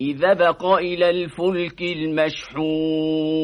إذا بق إلى الفلك المشحون